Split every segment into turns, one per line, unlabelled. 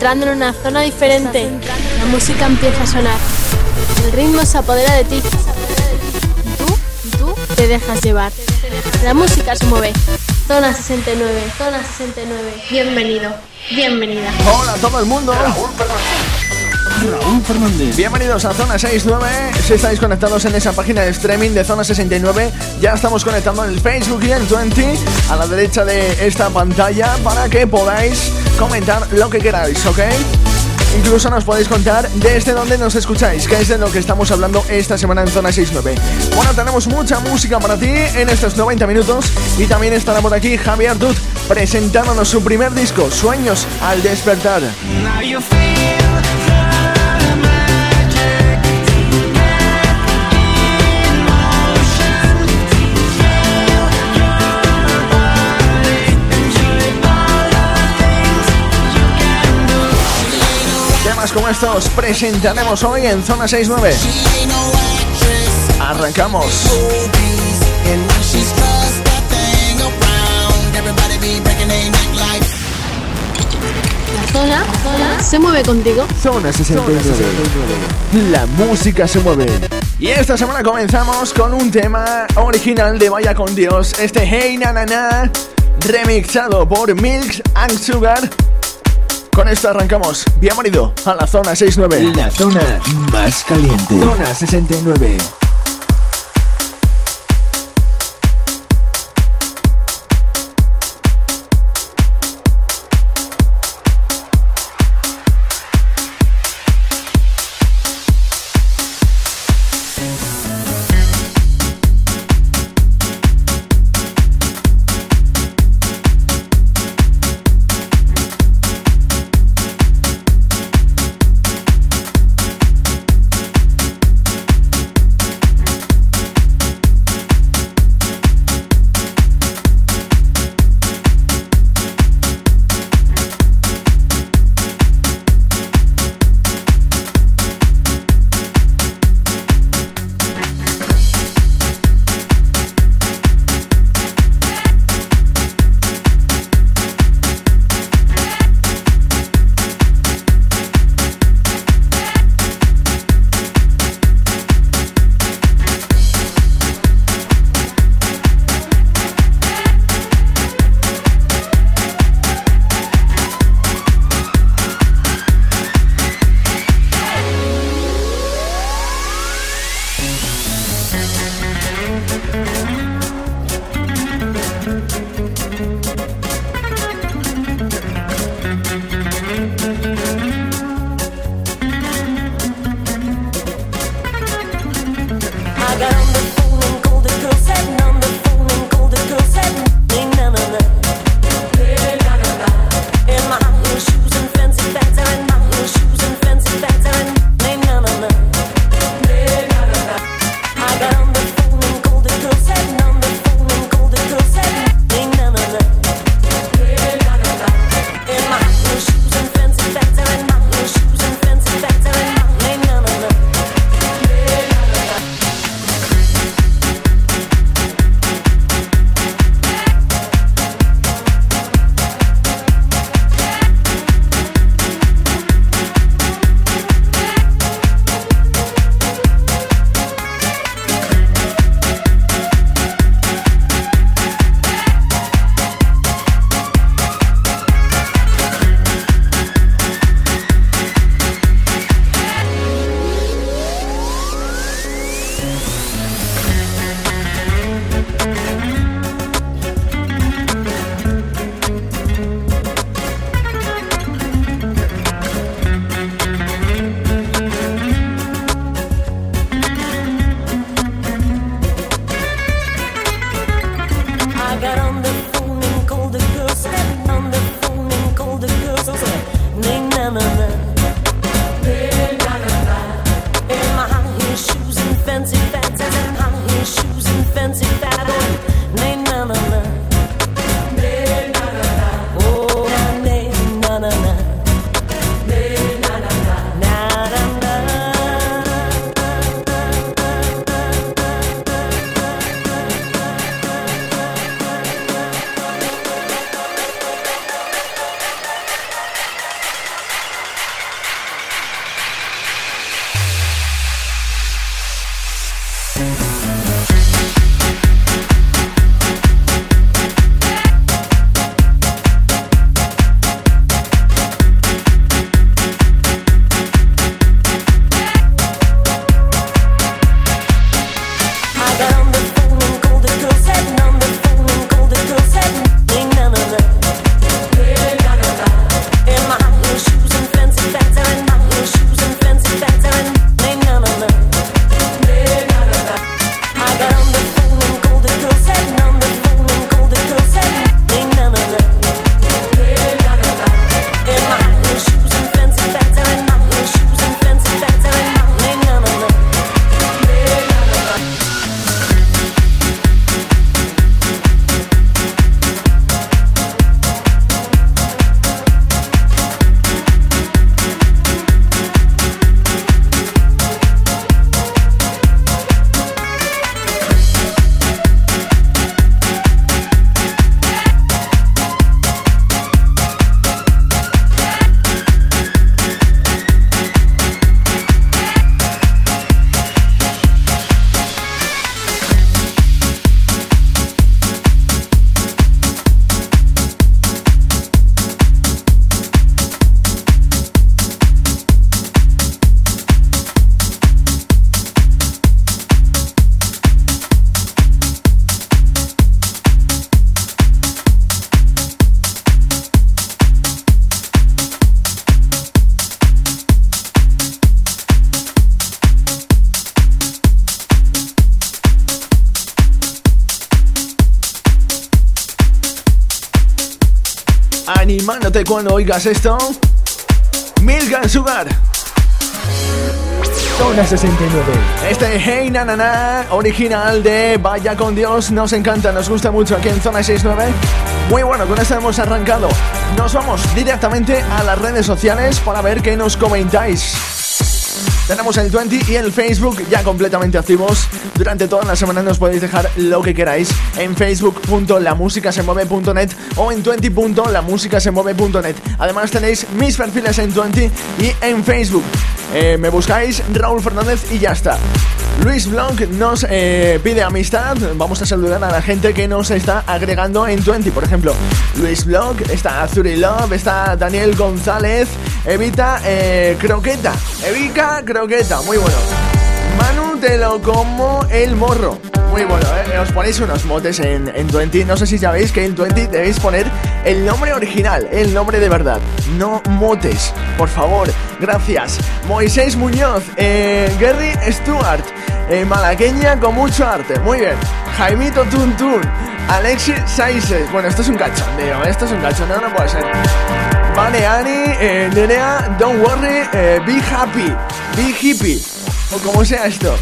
Entrando en una zona diferente. La música empieza a sonar. El ritmo se apodera de ti. tú, tú te dejas llevar. La música se mueve. Zona 69, zona 69. Bienvenido, bienvenida.
Hola a todo el mundo.
Raúl Fernández.
Bienvenidos a Zona 69. Si estáis conectados en esa página de streaming de Zona 69, ya estamos conectando en el Facebook y en 20 a la derecha de esta pantalla para que podáis comentar lo que queráis, ¿ok? Incluso nos podéis contar desde dónde nos escucháis, que es de lo que estamos hablando esta semana en Zona 69. Bueno, tenemos mucha música para ti en estos 90 minutos y también estará por aquí Javier Dud presentándonos su primer disco, Sueños al despertar. nuestro presentaremos hoy en Zona 69. Arrancamos.
La zona, se mueve contigo.
Zona 69. La música se mueve. Y esta semana comenzamos con un tema original de Vaya con Dios, este Hey Na Na Na, remixado por Milks and Sugar con esto arrancamos. Bienvenido a la zona 69.
La zona más caliente.
Zona 69. Cuando oigas esto. Milk Sugar.
Zona 69.
Este Hey Na original de Vaya con Dios, nos encanta, nos gusta mucho aquí en Zona 69. Muy bueno, con esto hemos arrancado. Nos vamos directamente a las redes sociales para ver qué nos comentáis. Tenemos el 20 y el Facebook ya completamente activos. Durante toda la semana nos podéis dejar lo que queráis en facebook.lamusicasemueve.net o en 20.lamusicasemueve.net. Además tenéis mis perfiles en 20 y en Facebook. Eh, me buscáis Raúl Fernández y ya está. Luis Blanc nos eh, pide amistad. Vamos a saludar a la gente que nos está agregando en 20. Por ejemplo, Luis Blanc, está Azuri Love, está Daniel González, Evita eh, Croqueta. Evita Croqueta, muy bueno. Manu te lo como el morro. Muy bueno, ¿eh? Os ponéis unos motes en, en 20. No sé si sabéis que en 20 debéis poner el nombre original, el nombre de verdad. No motes, por favor. Gracias. Moisés Muñoz, eh, Gary Stewart, eh, malagueña con mucho arte. Muy bien. Jaimito Tuntun, Alexis Saises. Bueno, esto es un cachondeo, esto es un cachondeo, no puede ser. Vale, Ani, eh, Nerea, don't worry, eh, be happy, be hippie, o como sea esto.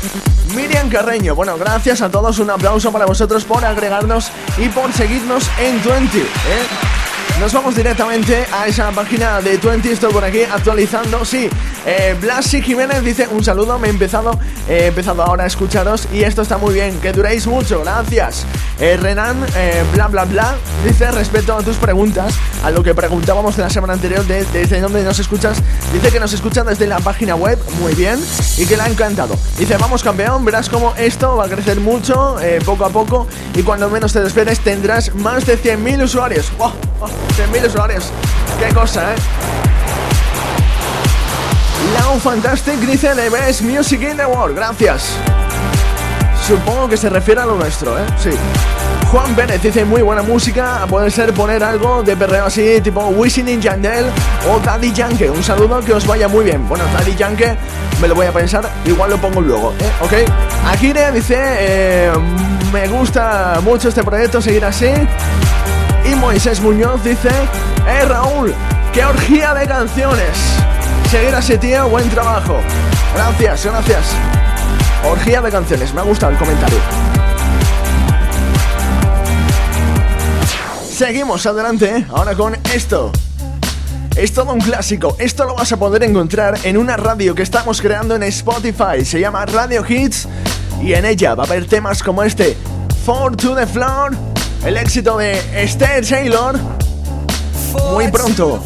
Miriam Carreño, bueno, gracias a todos, un aplauso para vosotros por agregarnos y por seguirnos en 20, ¿eh? Nos vamos directamente a esa página de 20, estoy por aquí actualizando, sí, eh, Blasi Jiménez dice un saludo, me he empezado, he empezado ahora a escucharos y esto está muy bien, que duréis mucho, gracias. Eh, Renan, eh, bla bla bla, dice respecto a tus preguntas, a lo que preguntábamos de la semana anterior de, desde dónde nos escuchas, dice que nos escuchan desde la página web, muy bien, y que le ha encantado. Dice, vamos campeón, verás como esto va a crecer mucho, poco a poco, y cuando menos te esperes tendrás más de 100.000 usuarios. ¡Oh, 100.000 usuarios. Qué cosa, ¿eh? Now Fantastic dice The Best Music in the World. Gracias. Supongo que se refiere a lo nuestro, ¿eh? Sí. Juan Pérez dice muy buena música, puede ser poner algo de perreo así, tipo Wishing in Yandel o Daddy Yankee. Un saludo, que os vaya muy bien. Bueno, Daddy Yankee me lo voy a pensar, igual lo pongo luego, ¿eh? ¿ok? Akire dice, eh, me gusta mucho este proyecto, seguir así. Y Moisés Muñoz dice, ¡Eh Raúl! ¡Qué orgía de canciones! Seguir así, tío, buen trabajo. Gracias, gracias. Orgía de canciones, me ha gustado el comentario. Seguimos adelante, ¿eh? ahora con esto. Es todo un clásico, esto lo vas a poder encontrar en una radio que estamos creando en Spotify, se llama Radio Hits y en ella va a haber temas como este, Four to the Floor, el éxito de Esther Taylor muy pronto.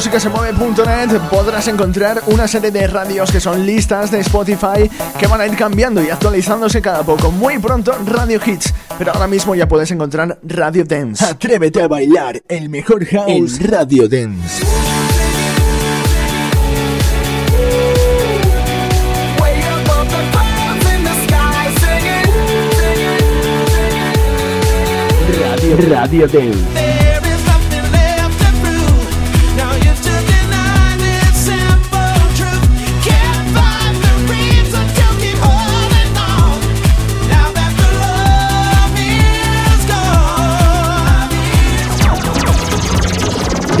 Sabes que en la música se mueve.net podrás encontrar una serie de radios que son listas de Spotify que van a ir cambiando y actualizándose cada poco. Muy pronto Radio Hits, pero ahora mismo ya puedes encontrar Radio Dance.
Atrévete a bailar el mejor house en Radio Dance. Radio, Radio Dance.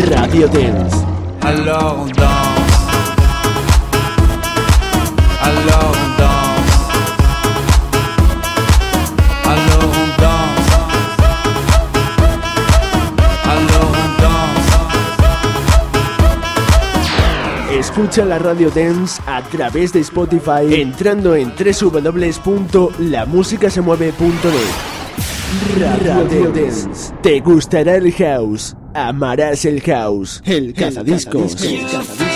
Radio Dance. Alors on danse. Alors on danse. Alors on danse. Alors on danse. Escucha la Radio Dance a través de Spotify entrando en www.lamusicasemueve.net. Radio Dance. ¿Te gustará el house? Amarás el caos. El cazadiscos. El cazadiscos.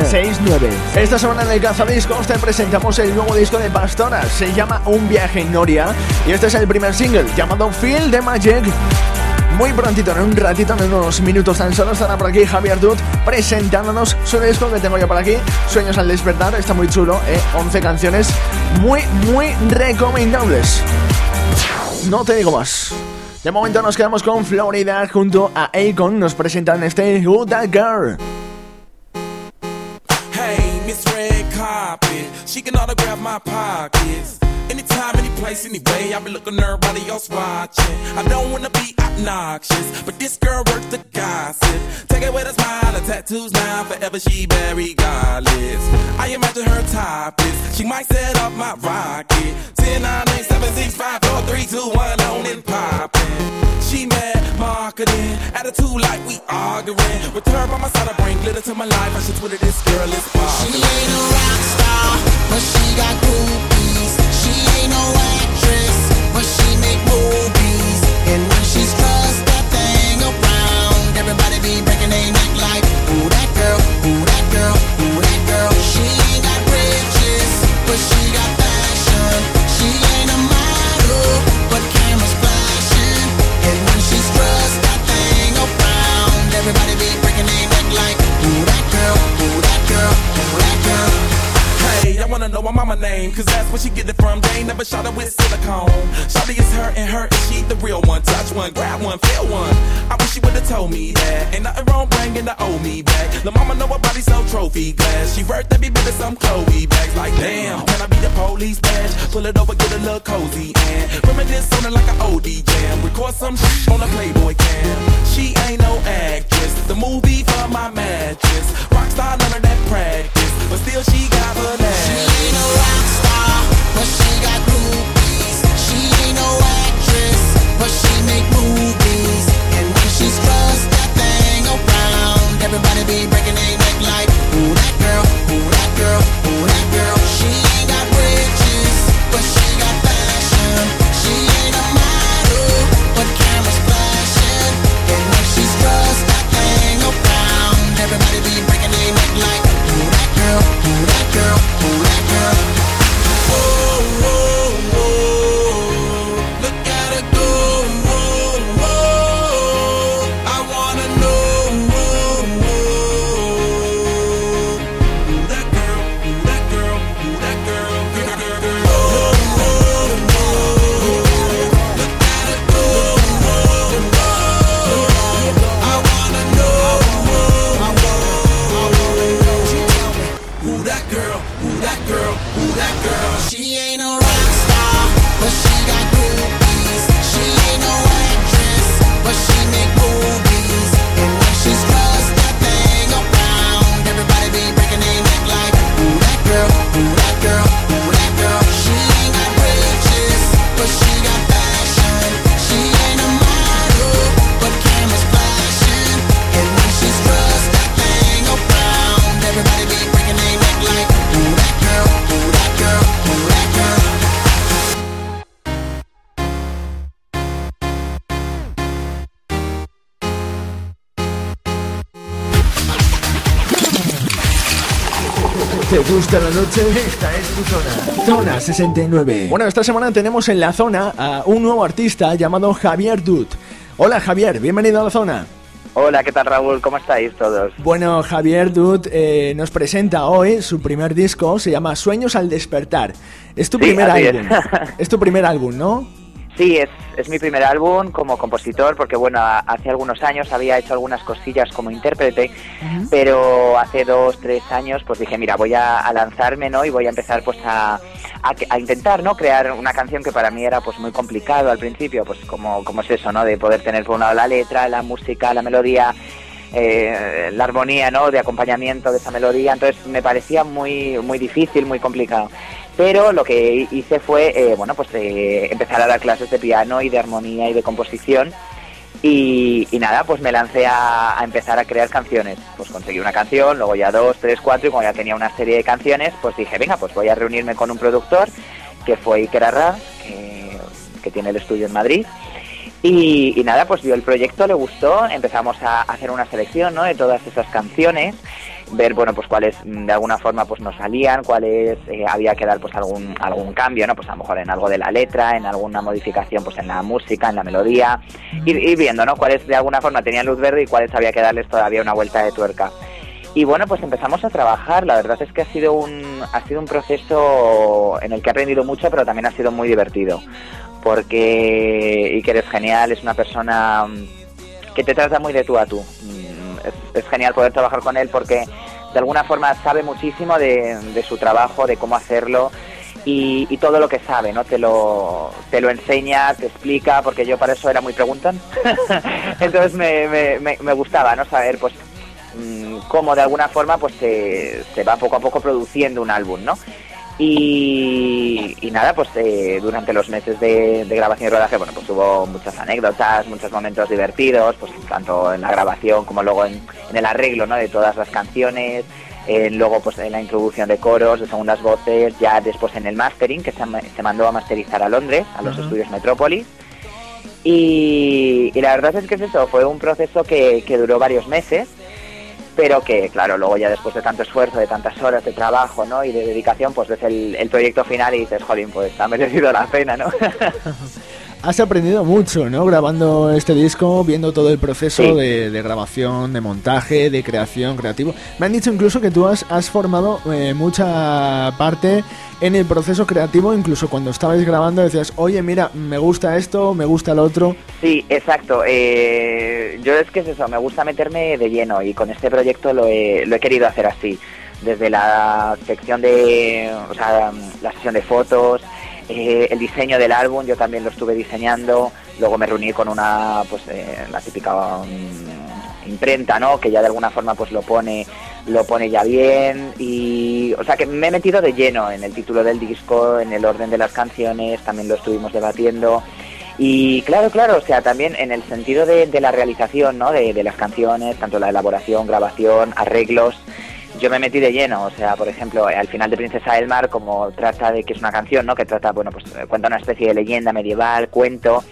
69.
Esta semana en el Cazadiscos te presentamos el nuevo disco de Pastora. Se llama Un viaje en Noria. Y este es el primer single llamado Feel the Magic. Muy prontito, en un ratito, en unos minutos tan solo, estará por aquí Javier Dud presentándonos su disco que tengo yo por aquí, Sueños al despertar, está muy chulo, ¿eh? 11 canciones muy, muy recomendables. No te digo más. De momento nos quedamos con Florida junto a Akon, nos presentan este That Girl.
Red Carpet, she can autograph my pockets. Anytime, any place, anyway, I be looking everybody else watching. I don't wanna be obnoxious, but this girl worth the gossip. Take it with a smile, her tattoos now, forever she very godless. I imagine her topless, she might set up my rocket. 10, 9, 8, 7, 6, 5, 4, 3, 2, 1, on and poppin'. She mad marketing, attitude like we arguing. With her by my side, I bring glitter to my life. I should Twitter this girl is
She ain't a rock star, but she got groupies. She ain't no actress, but she make movies. And when she's stressed that thing around, everybody be breaking their neck like, ooh that girl, ooh that girl, ooh that girl. She ain't got riches, but she got
I wanna know my mama name, cause that's where she get it from. They ain't never shot her with silicone. Shawty is her and her, and she the real one. Touch one, grab one, feel one. I wish she would've told me that. Ain't nothing wrong bringing the old me back. The mama know her body so trophy glass. She worth every bit of some Chloe bags. Like, damn, can I be the police badge? Pull it over, get a little cozy, and reminisce on it like an OD jam. Record some shit on a Playboy cam. She ain't no actress. The movie for my mattress. Rockstar, none of that practice. But still, she got her
She
name.
ain't a rock star, but she got groupies. She ain't no
¿Te gusta la noche? Esta es tu zona. Zona 69.
Bueno, esta semana tenemos en la zona a un nuevo artista llamado Javier Dud. Hola Javier, bienvenido a la zona.
Hola, ¿qué tal Raúl? ¿Cómo estáis todos?
Bueno, Javier Dud eh, nos presenta hoy su primer disco, se llama Sueños al despertar. Es tu
Sí,
primer
es.
álbum. es tu primer álbum, ¿no?
Sí, es, es mi primer álbum como compositor porque bueno, hace algunos años había hecho algunas cosillas como intérprete, pero hace dos, tres años pues dije, mira, voy a, a lanzarme, ¿no? Y voy a empezar pues a, a intentar, ¿no? Crear una canción que para mí era pues muy complicado al principio, pues como, como es eso, ¿no? De poder tener por un lado la letra, la música, la melodía, eh, la armonía, ¿no? De acompañamiento de esa melodía, entonces me parecía muy, muy difícil, muy complicado. Pero lo que hice fue, eh, bueno, pues eh, empezar a dar clases de piano y de armonía y de composición. Y, nada, pues me lancé a, empezar a crear canciones. Pues conseguí una canción, luego ya dos, tres, cuatro, y como ya tenía una serie de canciones, pues dije, venga, pues voy a reunirme con un productor, que fue Iker que tiene el estudio en Madrid. Y, y nada, pues vio el proyecto, le gustó, empezamos a hacer una selección ¿no? de todas esas canciones ver, bueno, pues cuáles mm, de alguna forma pues nos salían, cuáles eh, había que dar pues algún, algún cambio, ¿no? Pues a lo mejor en algo de la letra, en alguna modificación pues en la música, en la melodía, ir, ir viendo, ¿no? Cuáles de alguna forma tenían luz verde y cuáles había que darles todavía una vuelta de tuerca. Y bueno, pues empezamos a trabajar. La verdad es que ha sido un ha sido un proceso en el que he aprendido mucho, pero también ha sido muy divertido, porque Iker es genial, es una persona mm, que te trata muy de tú a tú. Es, genial poder trabajar con él porque de alguna forma sabe muchísimo de, su trabajo, de cómo hacerlo. Y, y todo lo que sabe, ¿no? Te lo, te lo enseña, te explica, porque yo para eso era muy preguntan. Entonces me, me, me, me gustaba, ¿no? Saber, pues, mm, cómo de alguna forma pues se, se va poco a poco produciendo un álbum, ¿no? Y, y nada, pues eh, durante los meses de, de grabación y rodaje, bueno, pues hubo muchas anécdotas, muchos momentos divertidos, pues tanto en la grabación como luego en, en el arreglo, ¿no? De todas las canciones, eh, luego pues en la introducción de coros, de segundas voces, ya después en el mastering, que se, ma- se mandó a masterizar a Londres, a los estudios Metrópolis. Y, y la verdad es que es eso, fue un proceso que, que duró varios meses, pero que claro, luego ya después de tanto esfuerzo, de tantas horas de trabajo ¿no? y de dedicación, pues ves el, el proyecto final y dices, jolín, pues ha merecido la pena, ¿no?
Has aprendido mucho, ¿no? Grabando este disco, viendo todo el proceso
Sí.
de, de grabación, de montaje, de creación, creativo. Me han dicho incluso que tú has, has formado eh, mucha parte en el proceso creativo, incluso cuando estabais grabando decías, oye, mira, me gusta esto, me gusta lo otro.
Sí, exacto. Eh, yo es que es eso, me gusta meterme de lleno y con este proyecto lo he, lo he querido hacer así. Desde la sección de, o sea, la sesión de fotos, eh, el diseño del álbum, yo también lo estuve diseñando. Luego me reuní con una, pues, eh, la típica mm, imprenta, ¿no? Que ya de alguna forma, pues, lo pone, lo pone ya bien y, o sea, que me he metido de lleno en el título del disco, en el orden de las canciones, también lo estuvimos debatiendo. Y claro, claro, o sea, también en el sentido de, la realización, ¿no? De las canciones, tanto la elaboración, grabación, arreglos, yo me metí de lleno, o sea, por ejemplo, al final de Princesa del Mar, como trata de que es una canción, ¿no? Que trata, bueno, pues eh, cuenta una especie de leyenda medieval, cuento,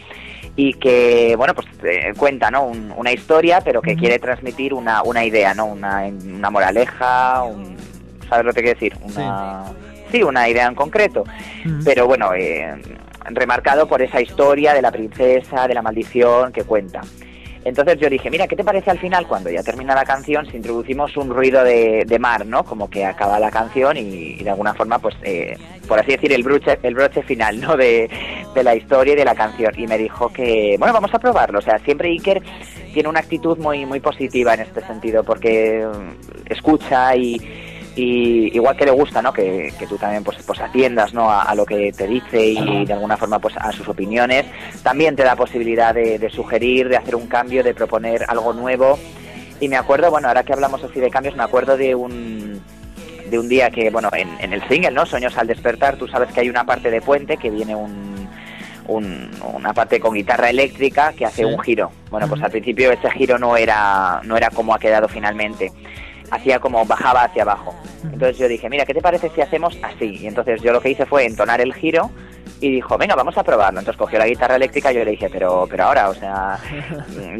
y que, bueno, pues eh, cuenta, ¿no? Un- una historia, pero que quiere transmitir una, una idea, ¿no? Una, una moraleja, un, ¿sabes lo que quiere decir? Una, sí, una idea en concreto pero bueno, eh, remarcado por esa historia de la princesa, de la maldición que cuenta. Entonces yo dije, mira, ¿qué te parece al final cuando ya termina la canción si introducimos un ruido de, mar, ¿no? Como que acaba la canción y, y de alguna forma, pues, eh, por así decir, el broche, el broche final, ¿no? De, de la historia y de la canción. Y me dijo que, bueno, vamos a probarlo. O sea, siempre Iker tiene una actitud muy, muy positiva en este sentido porque mm, escucha y, y igual que le gusta, ¿no? Que, que tú también pues, pues atiendas, ¿no? A, a lo que te dice y de alguna forma pues a sus opiniones. También te da posibilidad de, de sugerir, de hacer un cambio, de proponer algo nuevo. Y me acuerdo, bueno, ahora que hablamos así de cambios, me acuerdo de un de un día que, bueno, en, en el single, ¿no? Sueños al despertar, tú sabes que hay una parte de puente que viene un, un- una parte con guitarra eléctrica que hace
Sí.
un giro. Bueno, pues al principio ese giro no era, no era como ha quedado finalmente. Hacía como bajaba hacia abajo. Entonces yo dije, mira, ¿qué te parece si hacemos así? Y entonces yo lo que hice fue entonar el giro y dijo, venga, vamos a probarlo. Entonces cogió la guitarra eléctrica y yo le dije, pero, pero ahora, o sea,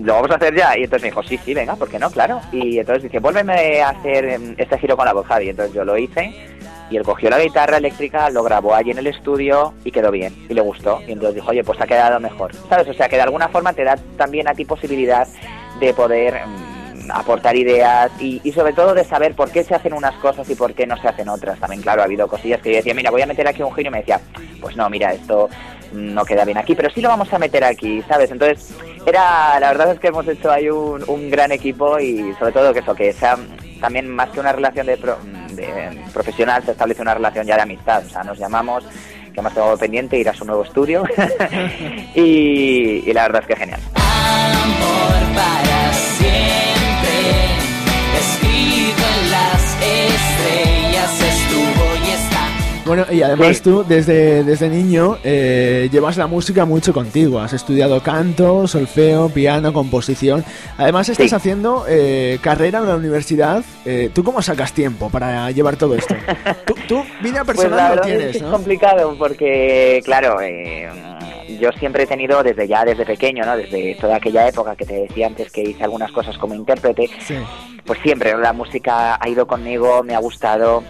lo vamos a hacer ya. Y entonces me dijo, sí, sí, venga, ¿por qué no? Claro. Y entonces dice, vuélveme a hacer em, este giro con la voz, Javi. Entonces yo lo hice y él cogió la guitarra eléctrica, lo grabó allí en el estudio y quedó bien. Y le gustó. Y entonces dijo, oye, pues ha quedado mejor. ¿Sabes? O sea, que de alguna forma te da también a ti posibilidad de poder mm, aportar ideas y, y sobre todo de saber por qué se hacen unas cosas y por qué no se hacen otras. También, claro, ha habido cosillas que yo decía, mira, voy a meter aquí un giro y me decía, pues no, mira, esto no queda bien aquí, pero sí lo vamos a meter aquí, ¿sabes? Entonces, era, la verdad es que hemos hecho ahí un, gran equipo y sobre todo que eso, que sea también más que una relación de, pro- de profesional, se establece una relación ya de amistad, o sea, nos llamamos, que hemos tenido pendiente ir a su nuevo estudio y, y la verdad es que genial.
Amor para las estrellas estuvo.
Bueno, y además tú desde, desde niño eh, llevas la música mucho contigo. Has estudiado canto, solfeo, piano, composición. Además estás haciendo eh, carrera en la universidad. Eh, ¿Tú cómo sacas tiempo para llevar todo esto? tú, vida pues personal lo tienes,
es, complicado porque, claro, yo siempre he tenido desde ya, desde pequeño, ¿no? Desde toda aquella época que te decía antes que hice algunas cosas como intérprete, pues siempre la música ha ido conmigo, me ha gustado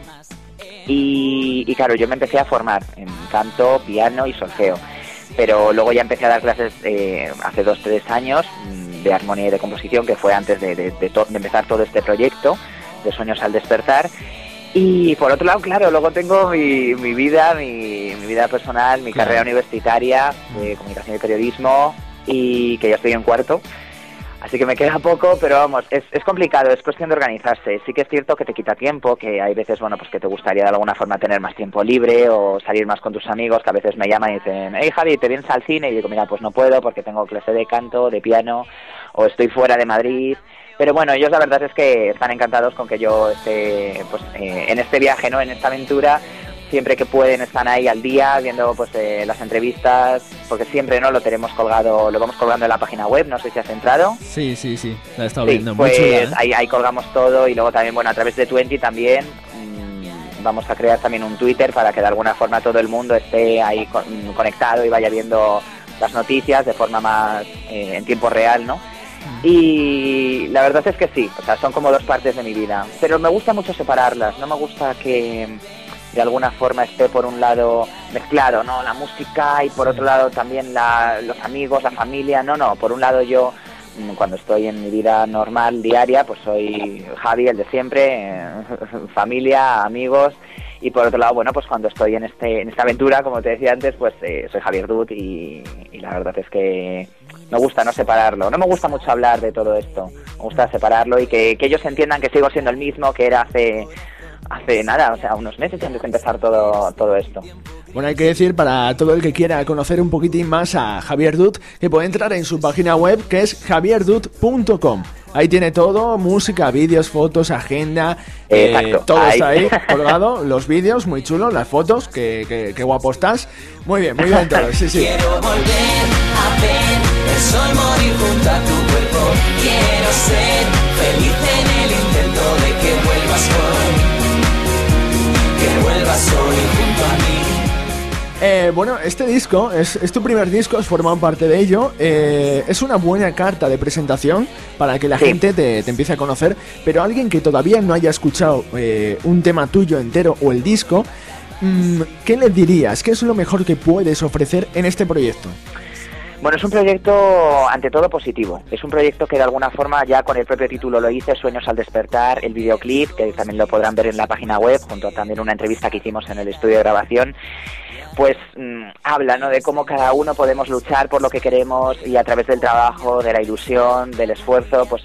y, claro, yo me empecé a formar en canto, piano y solfeo. Pero luego ya empecé a dar clases eh, hace dos, tres años mm, de armonía y de composición, que fue antes de, empezar todo este proyecto de Sueños al Despertar. Y por otro lado, claro, luego tengo mi, vida, mi, vida personal, mi carrera universitaria de comunicación y periodismo, y que ya estoy en cuarto. Así que me queda poco, pero vamos, es, complicado, es cuestión de organizarse. Sí que es cierto que te quita tiempo, que hay veces, bueno, pues que te gustaría de alguna forma tener más tiempo libre o salir más con tus amigos, que a veces me llaman y dicen, hey Javi, ¿te vienes al cine? Y digo, mira, pues no puedo porque tengo clase de canto, de piano, o estoy fuera de Madrid. Pero bueno, ellos la verdad es que están encantados con que yo esté pues, eh, en este viaje, ¿no? En esta aventura siempre que pueden están ahí al día viendo pues eh, las entrevistas porque siempre no lo tenemos colgado lo vamos colgando en la página web no sé si has entrado
sí sí sí la he estado viendo
pues ¿eh? ahí, ahí colgamos todo y luego también bueno a través de Twenty también mm, vamos a crear también un Twitter para que de alguna forma todo el mundo esté ahí mm, conectado y vaya viendo las noticias de forma más eh, en tiempo real no mm. y la verdad es que sí, o sea, son como dos partes de mi vida. Pero me gusta mucho separarlas, no me gusta que, de alguna forma esté por un lado mezclado, ¿no? La música y por otro lado también los amigos, la familia, no, no, por un lado yo mm, cuando estoy en mi vida normal, diaria, pues soy Javi, el de siempre, familia, amigos, y por otro lado, bueno, pues cuando estoy en este en esta aventura, como te decía antes, pues eh, soy Javier Dut y, la verdad es que me gusta no separarlo. No me gusta mucho hablar de todo esto, me gusta separarlo y que, que ellos entiendan que sigo siendo el mismo que era hace hace nada, o sea, unos meses antes de empezar todo, todo esto.
Bueno, hay que decir para todo el que quiera conocer un poquitín más a Javier Dut que puede entrar en su página web que es javierdut.com. Ahí tiene todo, música, vídeos, fotos, agenda, eh, todo está ahí colgado, los vídeos, muy chulos, las fotos, que, que, guapo estás. Muy bien, muy bien todo, sí, sí.
Quiero volver a ver el sol morir junto a tu cuerpo. Quiero ser feliz en el intento de que vuelvas hoy junto a mí.
Eh, bueno, este disco es, tu primer disco, has formado parte de ello. Eh, es una buena carta de presentación para que la gente te, empiece a conocer. Pero alguien que todavía no haya escuchado eh, un tema tuyo entero o el disco, mm, ¿qué le dirías? ¿Qué es lo mejor que puedes ofrecer en este proyecto?
Bueno, es un proyecto ante todo positivo. Es un proyecto que de alguna forma ya con el propio título lo hice, Sueños al despertar, el videoclip, que también lo podrán ver en la página web, junto a también una entrevista que hicimos en el estudio de grabación pues mm, habla ¿no? de cómo cada uno podemos luchar por lo que queremos y a través del trabajo, de la ilusión, del esfuerzo, pues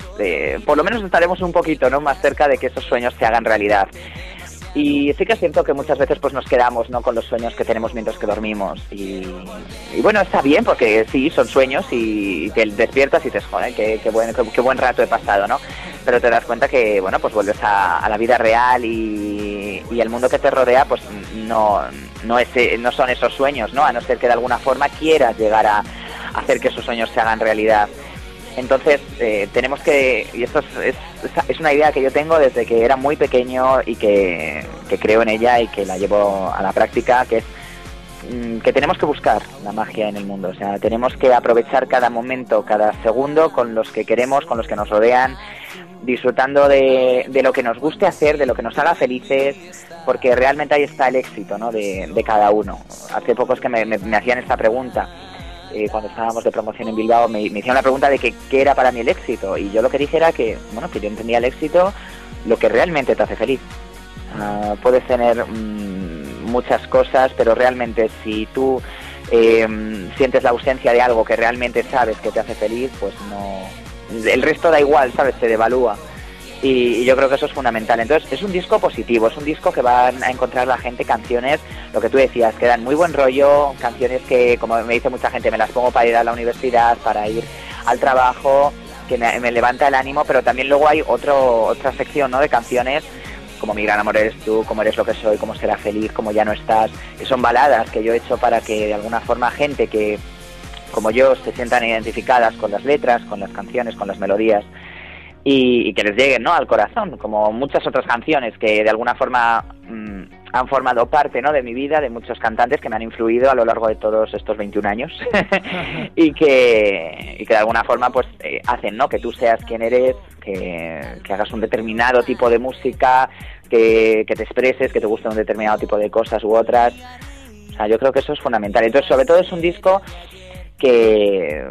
por lo menos estaremos un poquito ¿no? más cerca de que esos sueños se hagan realidad. Y sí que es cierto que muchas veces pues nos quedamos ¿no? con los sueños que tenemos mientras que dormimos. Y, bueno, está bien porque sí, son sueños y, te despiertas y dices, joder, qué, buen, qué, buen rato he pasado, ¿no? Pero te das cuenta que, bueno, pues vuelves a, la vida real y, el mundo que te rodea pues no, no, es, no son esos sueños, ¿no? A no ser que de alguna forma quieras llegar a hacer que esos sueños se hagan realidad. Entonces, eh, tenemos que, y esto es, es, una idea que yo tengo desde que era muy pequeño y que, creo en ella y que la llevo a la práctica, que es mm, que tenemos que buscar la magia en el mundo, o sea, tenemos que aprovechar cada momento, cada segundo con los que queremos, con los que nos rodean, disfrutando de, de lo que nos guste hacer, de lo que nos haga felices, porque realmente ahí está el éxito ¿no? de, de cada uno. Hace poco es que me hacían esta pregunta eh, cuando estábamos de promoción en Bilbao, me, hicieron la pregunta de qué era para mí el éxito. Y yo lo que dije era que, bueno, que yo entendía el éxito lo que realmente te hace feliz. Ah, puedes tener mm, muchas cosas, pero realmente si tú eh, sientes la ausencia de algo que realmente sabes que te hace feliz, pues no... El resto da igual, ¿sabes? Se devalúa. Y, yo creo que eso es fundamental. Entonces, es un disco positivo, es un disco que van a encontrar la gente canciones, lo que tú decías, que dan muy buen rollo, canciones que, como me dice mucha gente, me las pongo para ir a la universidad, para ir al trabajo, que me, levanta el ánimo, pero también luego hay otro, otra sección ¿no? de canciones como Mi gran amor eres tú, como eres lo que soy, como será feliz, como ya no estás, que son baladas que yo he hecho para que de alguna forma gente que como yo se sientan identificadas con las letras, con las canciones, con las melodías y, que les lleguen ¿no? al corazón, como muchas otras canciones que de alguna forma mm, han formado parte ¿no? de mi vida, de muchos cantantes que me han influido a lo largo de todos estos 21 años y, que, y que de alguna forma pues eh, hacen ¿no? que tú seas quien eres, que, hagas un determinado tipo de música, que, que te expreses, que te guste un determinado tipo de cosas u otras. O sea, yo creo que eso es fundamental. Entonces, sobre todo es un disco que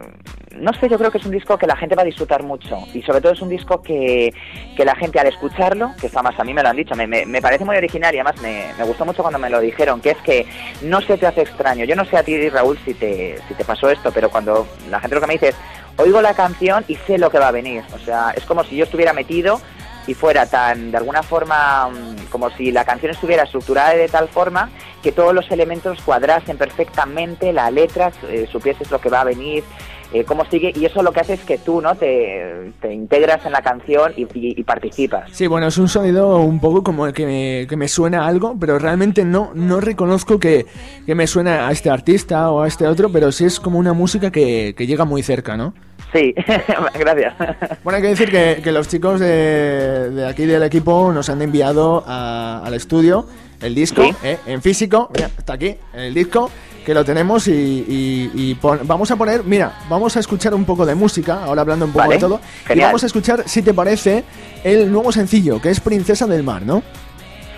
no sé, yo creo que es un disco que la gente va a disfrutar mucho y sobre todo es un disco que, que la gente al escucharlo, que está más a mí me lo han dicho, me, me, parece muy original y además me, me, gustó mucho cuando me lo dijeron, que es que no se te hace extraño. Yo no sé a ti, Raúl, si te, si te pasó esto, pero cuando la gente lo que me dice es, oigo la canción y sé lo que va a venir. O sea, es como si yo estuviera metido y fuera tan, de alguna forma, mm, como si la canción estuviera estructurada de tal forma que todos los elementos cuadrasen perfectamente, la letra, eh, supieses lo que va a venir, eh, cómo sigue, y eso lo que hace es que tú no te, integras en la canción y, participas.
Sí, bueno, es un sonido un poco como que me, que me suena a algo, pero realmente no, no reconozco que, que me suena a este artista o a este otro, pero sí es como una música que, que llega muy cerca, ¿no?
Sí, gracias.
Bueno, hay que decir que, los chicos de, aquí del equipo nos han enviado al estudio el disco eh, en físico, está aquí, el disco, que lo tenemos y, vamos a poner, mira, vamos a escuchar un poco de música, ahora hablando un poco de todo, y vamos a escuchar, si te parece, el nuevo sencillo, que es Princesa del Mar, ¿no?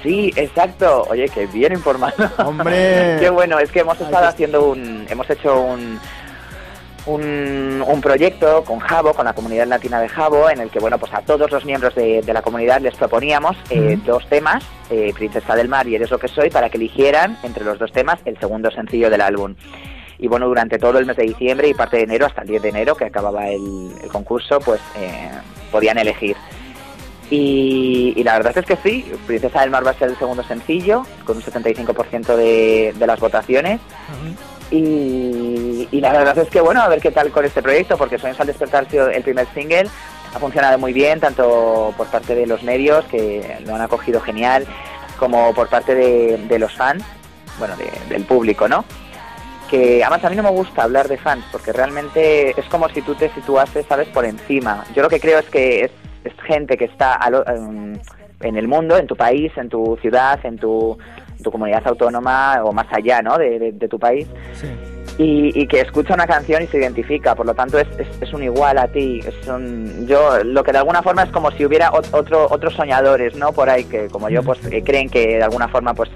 Sí, exacto. Oye, que bien informado.
Hombre.
Qué bueno, es que hemos estado haciendo un, hemos hecho un, un, proyecto con Jabo, con la comunidad latina de Jabo, en el que bueno, pues a todos los miembros de, la comunidad les proponíamos eh, dos temas, eh, Princesa del Mar y Eres lo que soy, para que eligieran entre los dos temas el segundo sencillo del álbum. Y bueno, durante todo el mes de diciembre y parte de enero, hasta el 10 de enero, que acababa el, concurso, pues eh, podían elegir. Y, la verdad es que sí, Princesa del Mar va a ser el segundo sencillo, con un 75% de, de las votaciones. Y, la verdad es que bueno, a ver qué tal con este proyecto, porque Sueños al despertar sido el primer single, ha funcionado muy bien, tanto por parte de los medios, que lo han acogido genial, como por parte de, los fans, bueno, del público, ¿no? Que además a mí no me gusta hablar de fans, porque realmente es como si tú te situases, ¿sabes?, por encima. Yo lo que creo es que es, gente que está en el mundo, en tu país, en tu ciudad, en tu tu comunidad autónoma o más allá ¿no? de, tu país. Y, que escucha una canción y se identifica, por lo tanto es, es, un igual a ti. Es un, yo lo que de alguna forma es como si hubiera otro, otros soñadores, ¿no? Por ahí que como yo pues creen que de alguna forma pues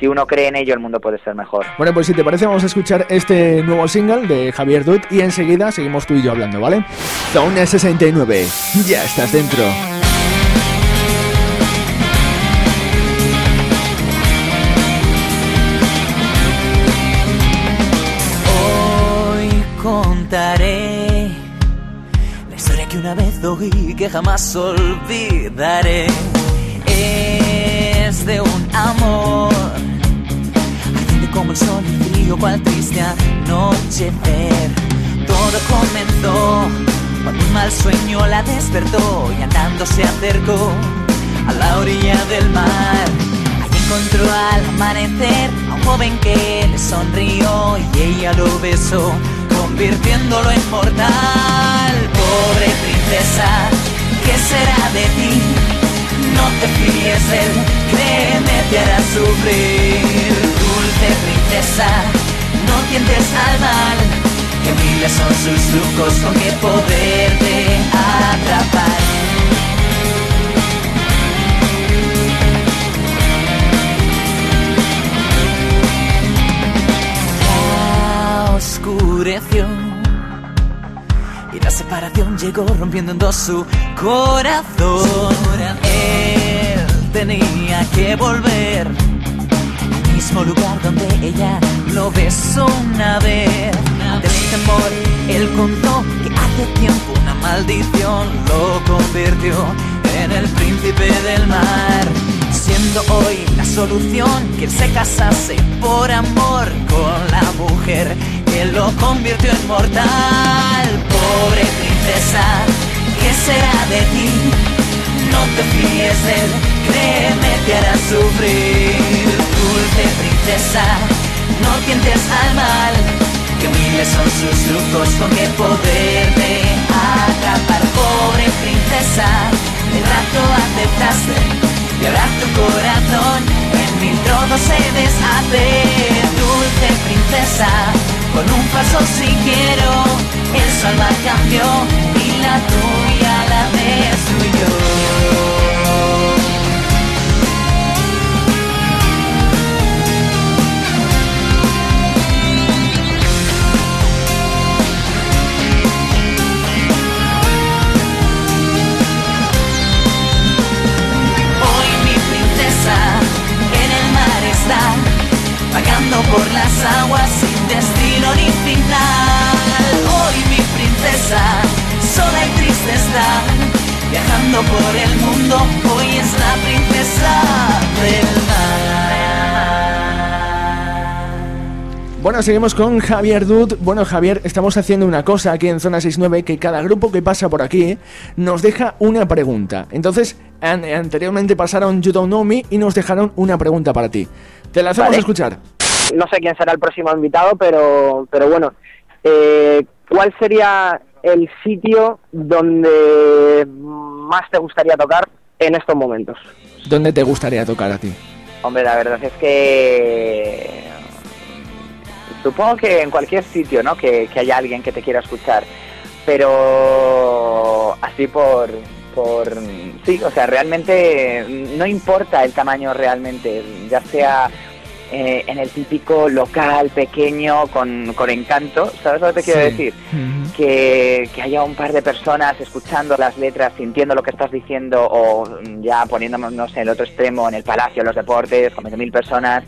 si uno cree en ello el mundo puede ser mejor.
Bueno, pues si te parece vamos a escuchar este nuevo single de Javier Dut y enseguida seguimos tú y yo hablando, ¿vale? Zone 69, ya estás dentro.
La historia que una vez oí que jamás olvidaré. Es de un amor ardiente como el sol y frío cual triste anochecer. Todo comenzó cuando un mal sueño la despertó y andando se acercó a la orilla del mar. Allí encontró al amanecer a un joven que le sonrió y ella lo besó convirtiéndolo en mortal. Pobre princesa, ¿qué será de ti? No te fíes de él, créeme, te hará sufrir. Dulce princesa, no tientes al mal, que miles son sus trucos con que poderte su corazón. Él tenía que volver al mismo lugar donde ella lo besó una vez. De su temor, él contó que hace tiempo una maldición lo convirtió en el príncipe del mar. Siendo hoy la solución que él se casase por amor con la mujer que lo convirtió en mortal. Pobre princesa, ¿qué será de ti? No te fíes de él, créeme te hará sufrir. Dulce princesa, no tientes al mal, que miles son sus trucos con que poderte atrapar. Pobre princesa, de rato aceptaste y ahora tu corazón en mil trozos se deshace. Dulce princesa, con un paso si quiero, el su alma cambió y la tuya la destruyó. Final. Hoy mi princesa sola y triste está, viajando por el mundo. Hoy es la princesa del mar.
Bueno, seguimos con Javier Dud. Bueno, Javier, estamos haciendo una cosa aquí en Zona 69 que cada grupo que pasa por aquí nos deja una pregunta. Entonces, an- anteriormente pasaron You Don't Know Me y nos dejaron una pregunta para ti. Te la hacemos
Vale.
escuchar.
No sé quién será el próximo invitado, pero, pero bueno, eh, ¿cuál sería el sitio donde más te gustaría tocar en estos momentos?
¿Dónde te gustaría tocar a ti?
Hombre, la verdad es que supongo que en cualquier sitio, ¿no? Que, que haya alguien que te quiera escuchar, pero así por, por, sí, o sea, realmente no importa el tamaño realmente, ya sea eh, en el típico local pequeño con, con encanto, ¿sabes lo que te quiero
Sí.
decir? que, que haya un par de personas escuchando las letras, sintiendo lo que estás diciendo o mm, ya poniéndonos no sé, en el otro extremo, en el palacio, en los deportes, con 20.000 personas,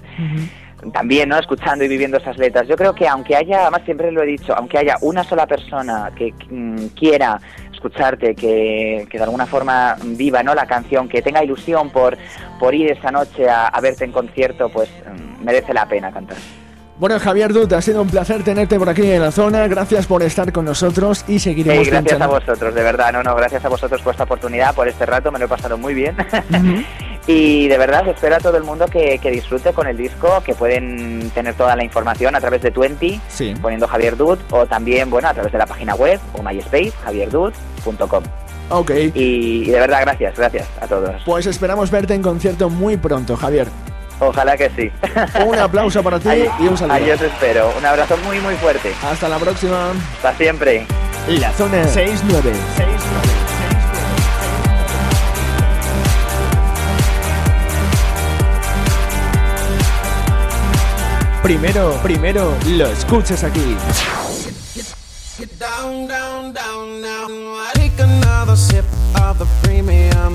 también no escuchando y viviendo esas letras. Yo creo que aunque haya, además siempre lo he dicho, aunque haya una sola persona que mm, quiera escucharte, que, que de alguna forma viva no la canción, que tenga ilusión por, por ir esa noche a, a verte en concierto, pues mm, merece la pena cantar.
Bueno, Javier Dud, ha sido un placer tenerte por aquí en la zona. Gracias por estar con nosotros y seguiremos
gracias a vosotros, de verdad, no, no, gracias a vosotros por esta oportunidad, por este rato, me lo he pasado muy bien. y de verdad espero a todo el mundo que, que disfrute con el disco, que pueden tener toda la información a través de Twenty,
Sí.
poniendo Javier Dud, o también, bueno, a través de la página web o MySpace, javierdud.com.
Ok.
Y, y de verdad, gracias, gracias a todos.
Pues esperamos verte en concierto muy pronto, Javier.
Ojalá que sí.
Un aplauso para ti
Ahí-
y un saludo.
Ahí os espero. Un abrazo muy, muy fuerte.
Hasta la próxima.
Hasta siempre.
La zona 69. Primero, primero, lo escuchas aquí.
Down, down, down, down. Take another sip of the premium.